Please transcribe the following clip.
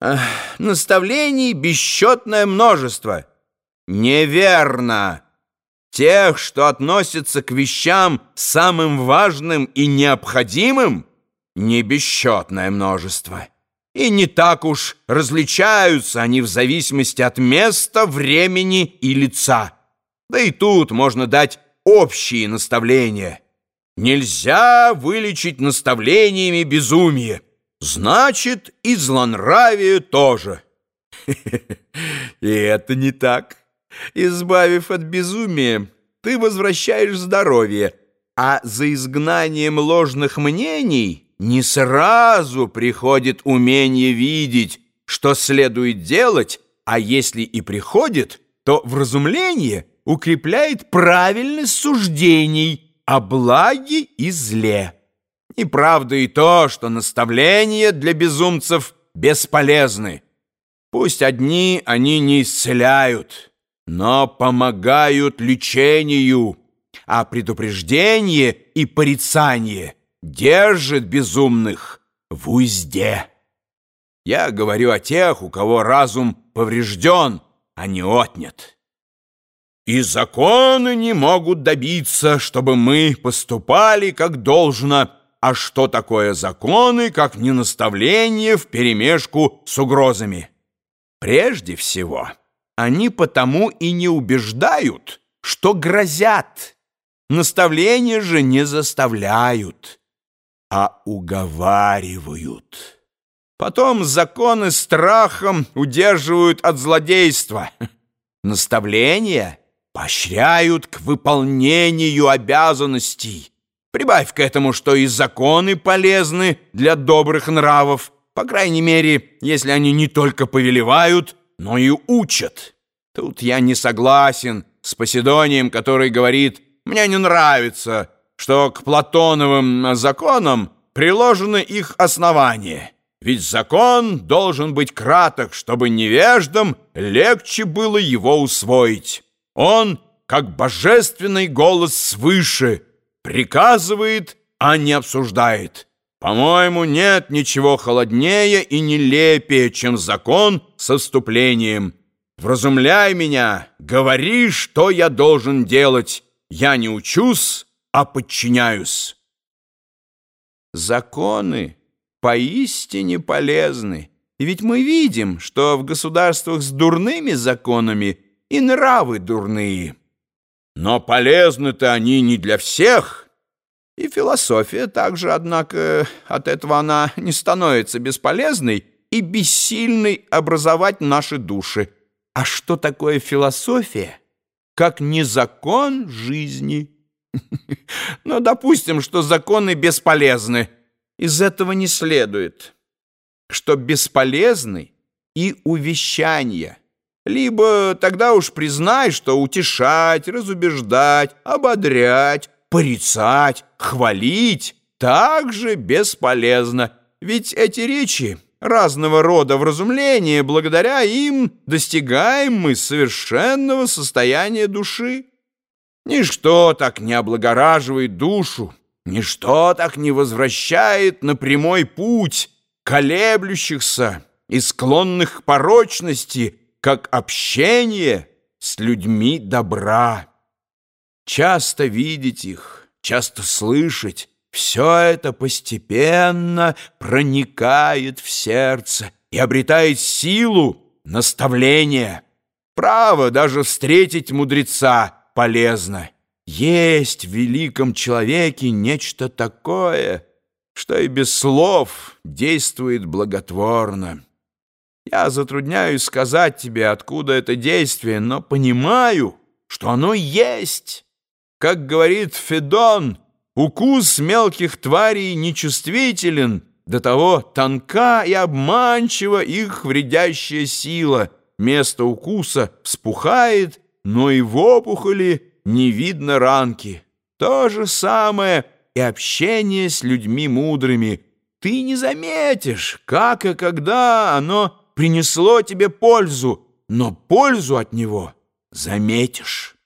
Эх, наставлений бесчетное множество. Неверно. Тех, что относятся к вещам самым важным и необходимым, не бесчетное множество. И не так уж различаются они в зависимости от места, времени и лица. Да и тут можно дать общие наставления. Нельзя вылечить наставлениями безумие. Значит, и злонравие тоже. И это не так. Избавив от безумия, ты возвращаешь здоровье, а за изгнанием ложных мнений не сразу приходит умение видеть, что следует делать, а если и приходит, то вразумление укрепляет правильность суждений о благе и зле. И правда и то, что наставления для безумцев бесполезны. Пусть одни они не исцеляют, но помогают лечению, а предупреждение и порицание держит безумных в узде. Я говорю о тех, у кого разум поврежден, а не отнят. И законы не могут добиться, чтобы мы поступали как должно, а что такое законы, как не наставление вперемешку с угрозами? Прежде всего, они потому и не убеждают, что грозят. Наставления же не заставляют, а уговаривают. Потом законы страхом удерживают от злодейства. Наставления поощряют к выполнению обязанностей. Прибавь к этому, что и законы полезны для добрых нравов, по крайней мере, если они не только повелевают, но и учат. Тут я не согласен с Поседонием, который говорит, «Мне не нравится, что к Платоновым законам приложены их основания». Ведь закон должен быть краток, чтобы невеждам легче было его усвоить. Он, как божественный голос свыше, приказывает, а не обсуждает. По-моему, нет ничего холоднее и нелепее, чем закон со вступлением. Вразумляй меня, говори, что я должен делать. Я не учусь, а подчиняюсь. Законы поистине полезны. Ведь мы видим, что в государствах с дурными законами и нравы дурные. Но полезны-то они не для всех. И философия также, однако, от этого она не становится бесполезной и бессильной образовать наши души. А что такое философия, как не закон жизни? Но допустим, что законы бесполезны. Из этого не следует, что бесполезны и увещания. Либо тогда уж признай, что утешать, разубеждать, ободрять, порицать, хвалить также бесполезно. Ведь эти речи разного рода вразумления, благодаря им достигаем мы совершенного состояния души. Ничто так не облагораживает душу, ничто так не возвращает на прямой путь колеблющихся и склонных к порочности, как общение с людьми добра. Часто видеть их, часто слышать, все это постепенно проникает в сердце и обретает силу наставления. Право даже встретить мудреца полезно. Есть в великом человеке нечто такое, что и без слов действует благотворно. Я затрудняюсь сказать тебе, откуда это действие, но понимаю, что оно есть. Как говорит Федон, укус мелких тварей нечувствителен, до того тонка и обманчива их вредящая сила. Место укуса вспухает, но и в опухоли не видно ранки. То же самое и общение с людьми мудрыми. Ты не заметишь, как и когда оно принесло тебе пользу, но пользу от него заметишь.